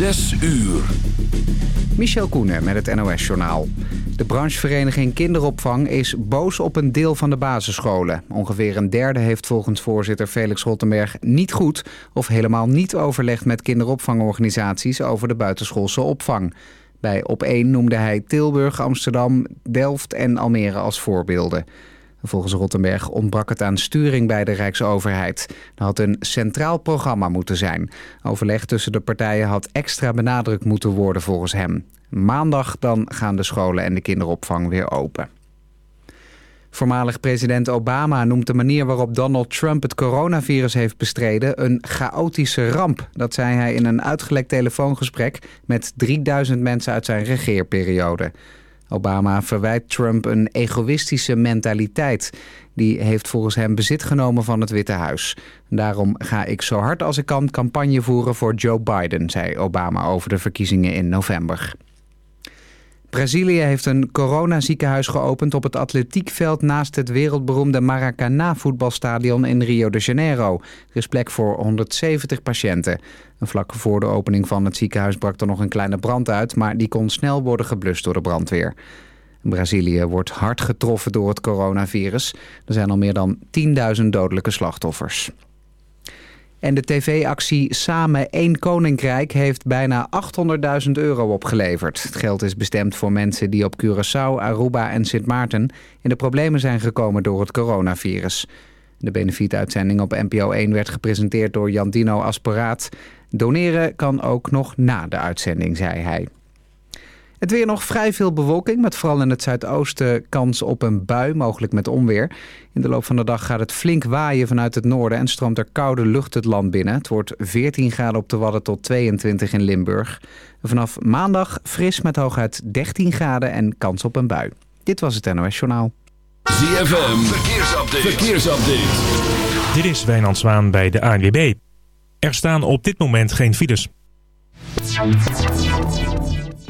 Zes uur. Michel Koenen met het NOS-journaal. De branchevereniging Kinderopvang is boos op een deel van de basisscholen. Ongeveer een derde heeft volgens voorzitter Felix Rottenberg niet goed... of helemaal niet overlegd met kinderopvangorganisaties over de buitenschoolse opvang. Bij Op1 noemde hij Tilburg, Amsterdam, Delft en Almere als voorbeelden. Volgens Rottenberg ontbrak het aan sturing bij de Rijksoverheid. Er had een centraal programma moeten zijn. Overleg tussen de partijen had extra benadrukt moeten worden volgens hem. Maandag dan gaan de scholen en de kinderopvang weer open. Voormalig president Obama noemt de manier waarop Donald Trump het coronavirus heeft bestreden een chaotische ramp. Dat zei hij in een uitgelekt telefoongesprek met 3000 mensen uit zijn regeerperiode. Obama verwijt Trump een egoïstische mentaliteit. Die heeft volgens hem bezit genomen van het Witte Huis. Daarom ga ik zo hard als ik kan campagne voeren voor Joe Biden, zei Obama over de verkiezingen in november. Brazilië heeft een coronaziekenhuis geopend op het atletiekveld naast het wereldberoemde Maracanã voetbalstadion in Rio de Janeiro. Er is plek voor 170 patiënten. Een vlak voor de opening van het ziekenhuis brak er nog een kleine brand uit, maar die kon snel worden geblust door de brandweer. Brazilië wordt hard getroffen door het coronavirus. Er zijn al meer dan 10.000 dodelijke slachtoffers. En de tv-actie Samen één Koninkrijk heeft bijna 800.000 euro opgeleverd. Het geld is bestemd voor mensen die op Curaçao, Aruba en Sint Maarten... in de problemen zijn gekomen door het coronavirus. De benefietuitzending op NPO 1 werd gepresenteerd door Jandino Asperaat. Doneren kan ook nog na de uitzending, zei hij. Het weer nog vrij veel bewolking, met vooral in het zuidoosten kans op een bui, mogelijk met onweer. In de loop van de dag gaat het flink waaien vanuit het noorden en stroomt er koude lucht het land binnen. Het wordt 14 graden op de Wadden tot 22 in Limburg. Vanaf maandag fris met hooguit 13 graden en kans op een bui. Dit was het NOS Journaal. ZFM, verkeersupdate. verkeersupdate. Dit is Wijnand Zwaan bij de ANWB. Er staan op dit moment geen files.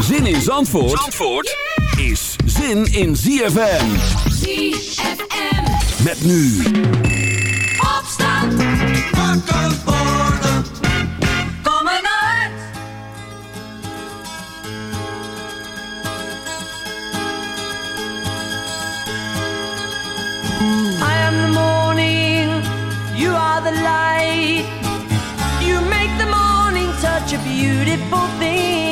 Zin in Zandvoort, Zandvoort is zin in ZFM. ZFM. Met nu. Opstand. Wakker worden. Kom uit. I am the morning, you are the light. Beautiful thing.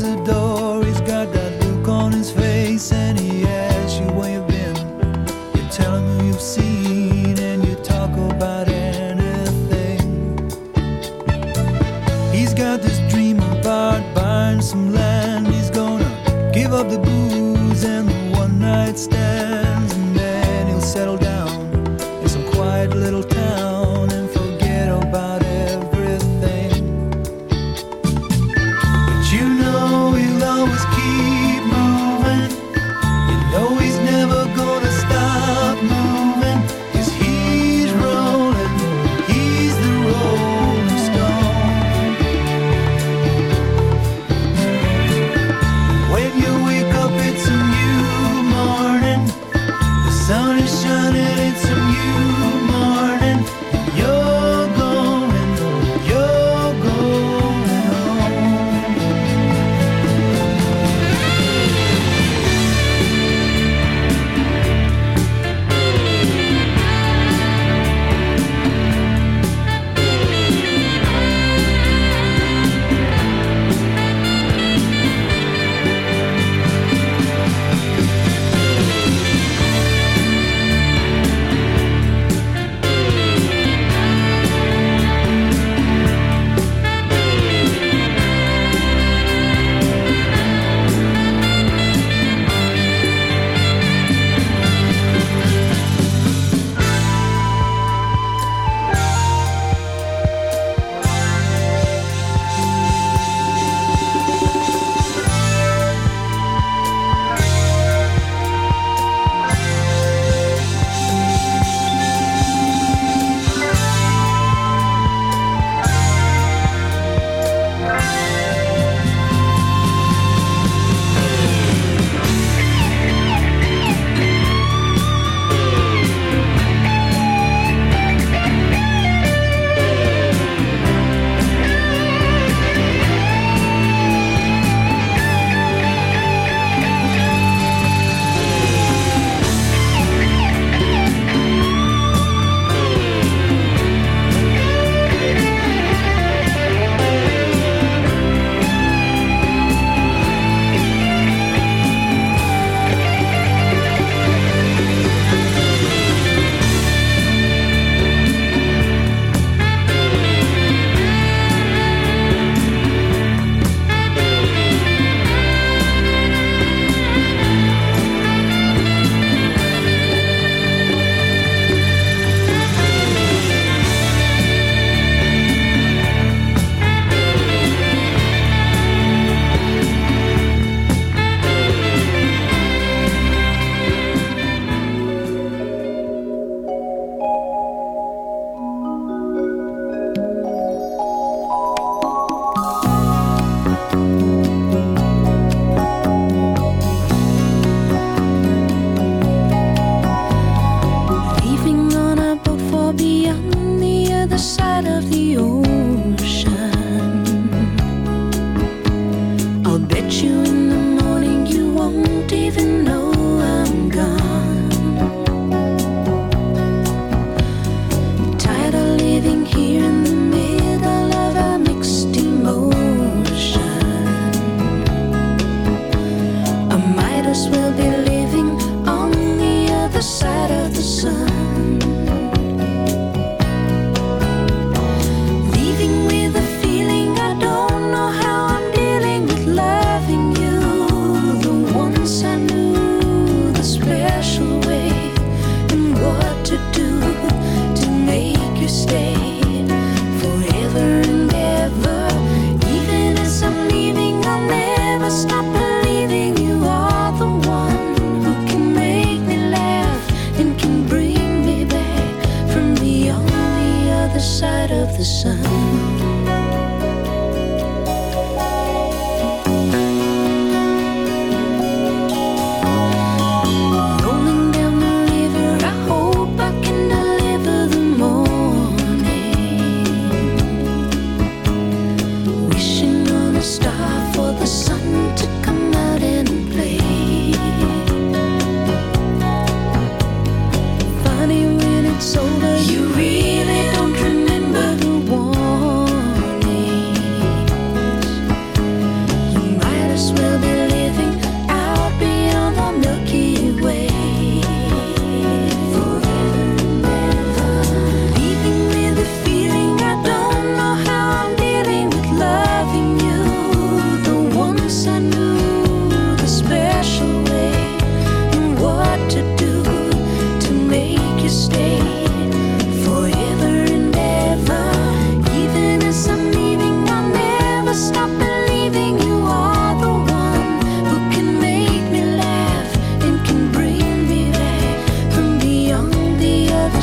The door, he's got that look on his face, and he asks you where you've been. You tell him who you've seen, and you talk about anything. He's got this dream about buying some land. He's gonna give up the booze and the one night stands,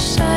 side.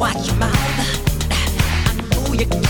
watch your mouth. I know your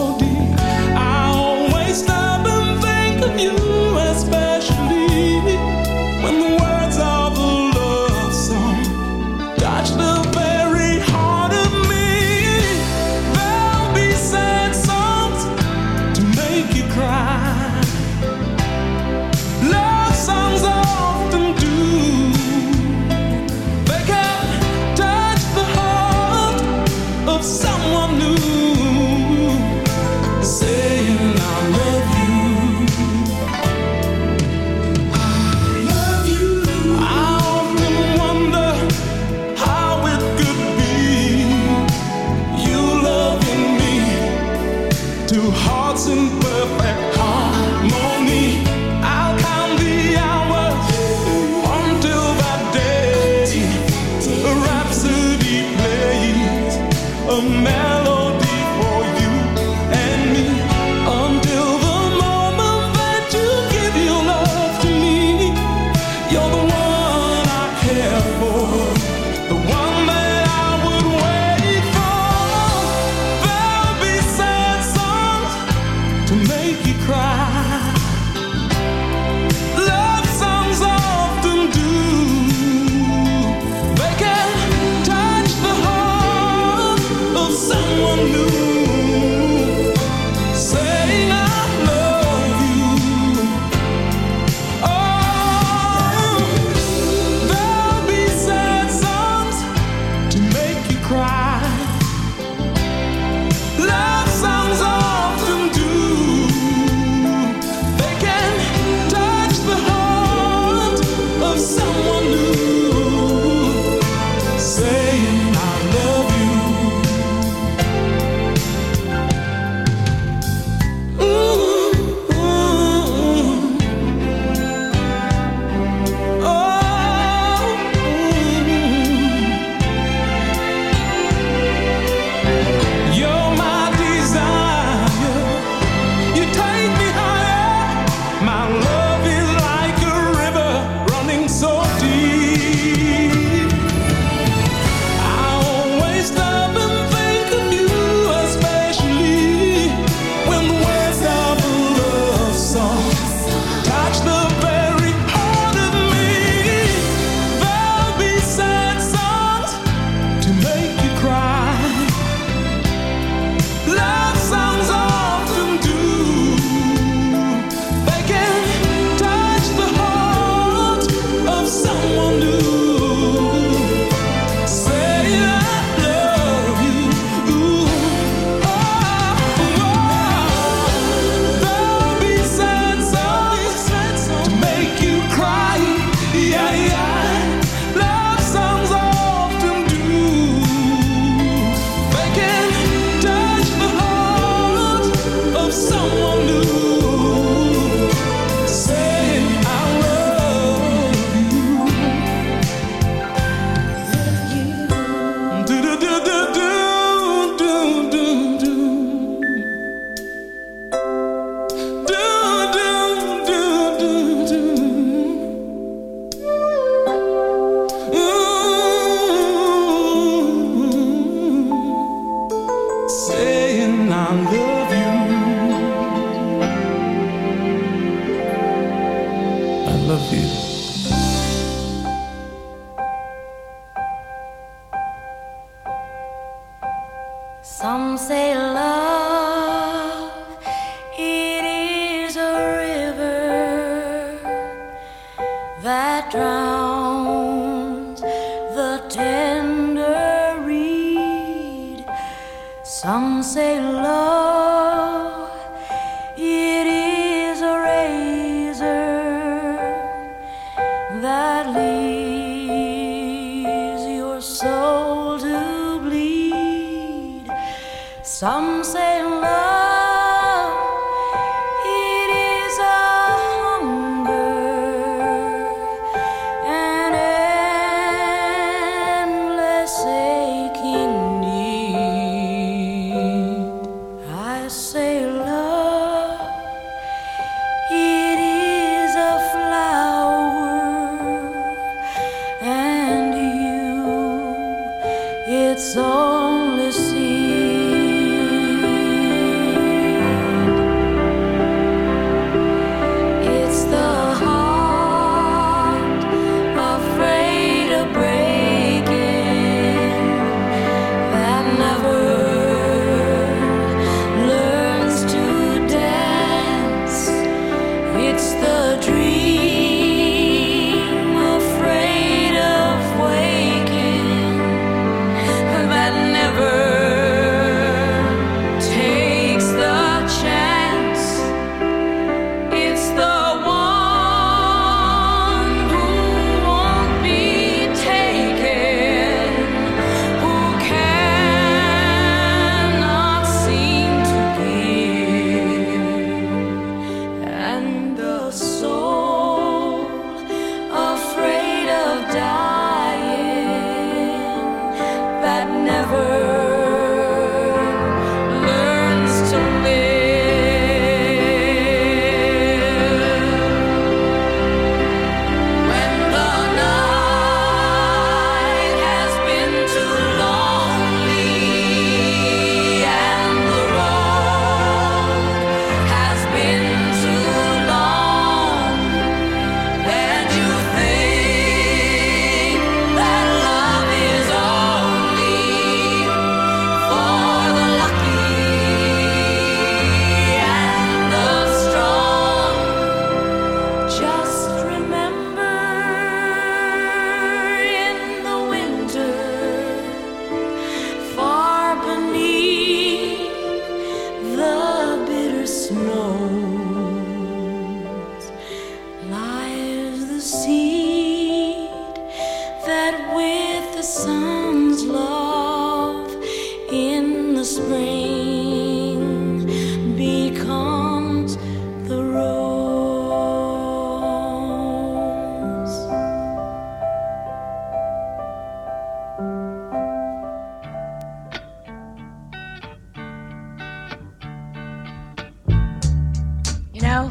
know,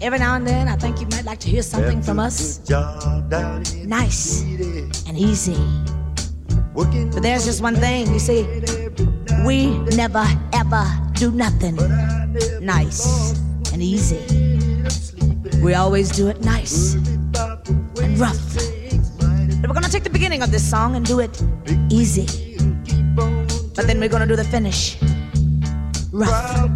every now and then I think you might like to hear something That's from us nice and easy. But there's just one thing, you see, we never ever do nothing nice and easy. We always do it nice and rough. But we're gonna take the beginning of this song and do it easy. But then we're gonna do the finish rough.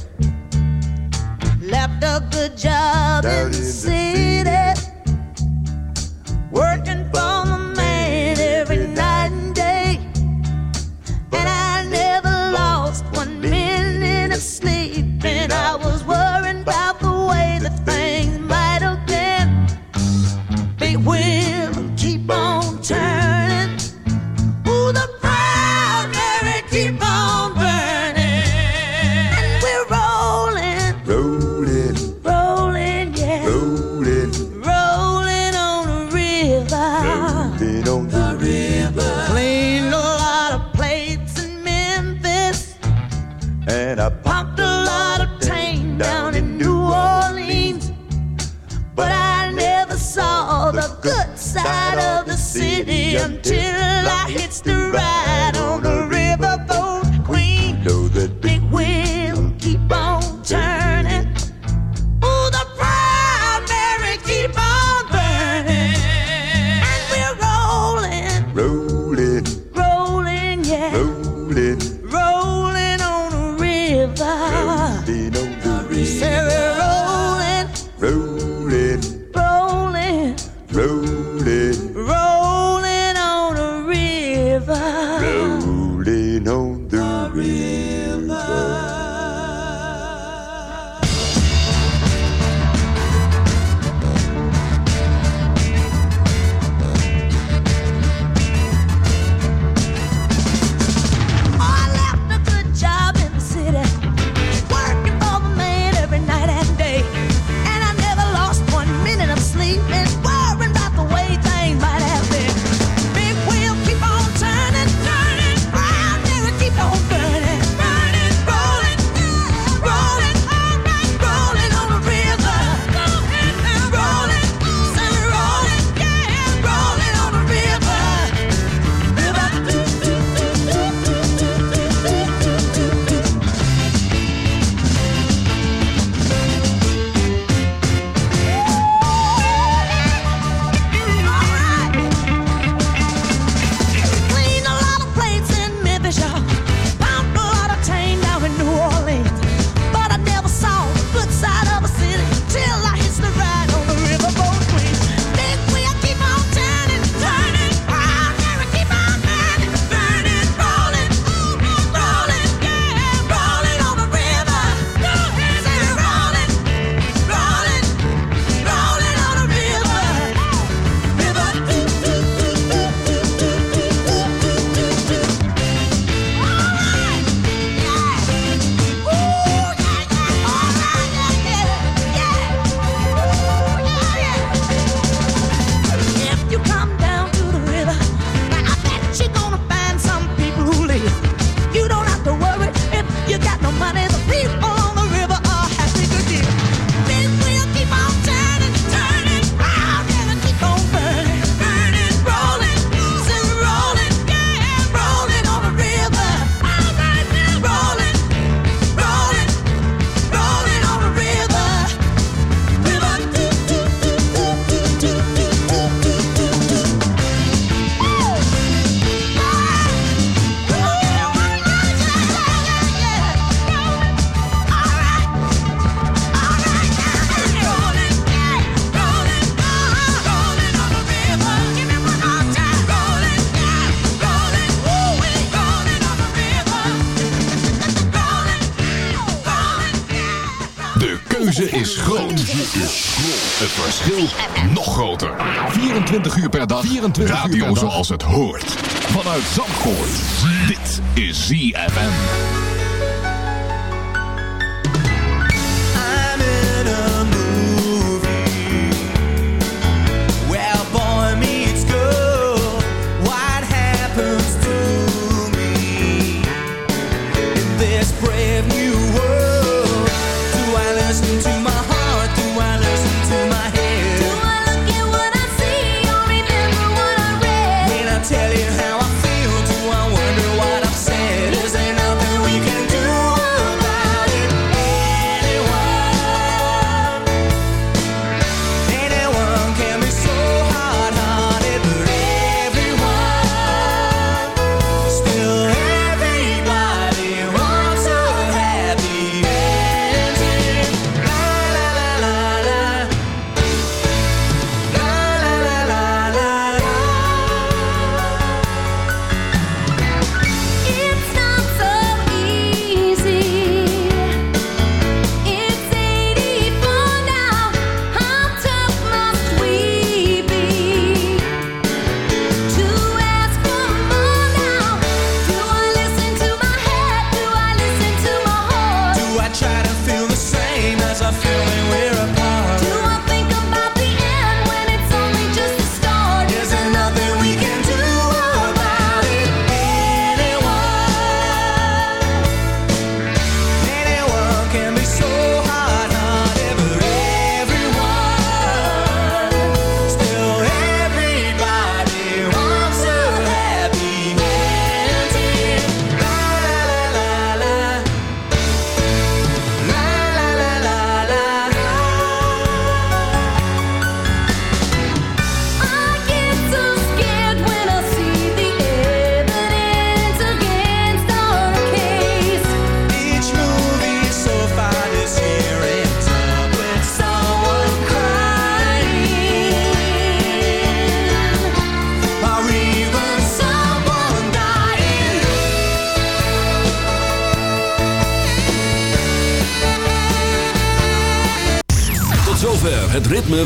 20 uur per dag. 24 Radio uur zoals het hoort. Vanuit Zandvoort. Dit is ZFM.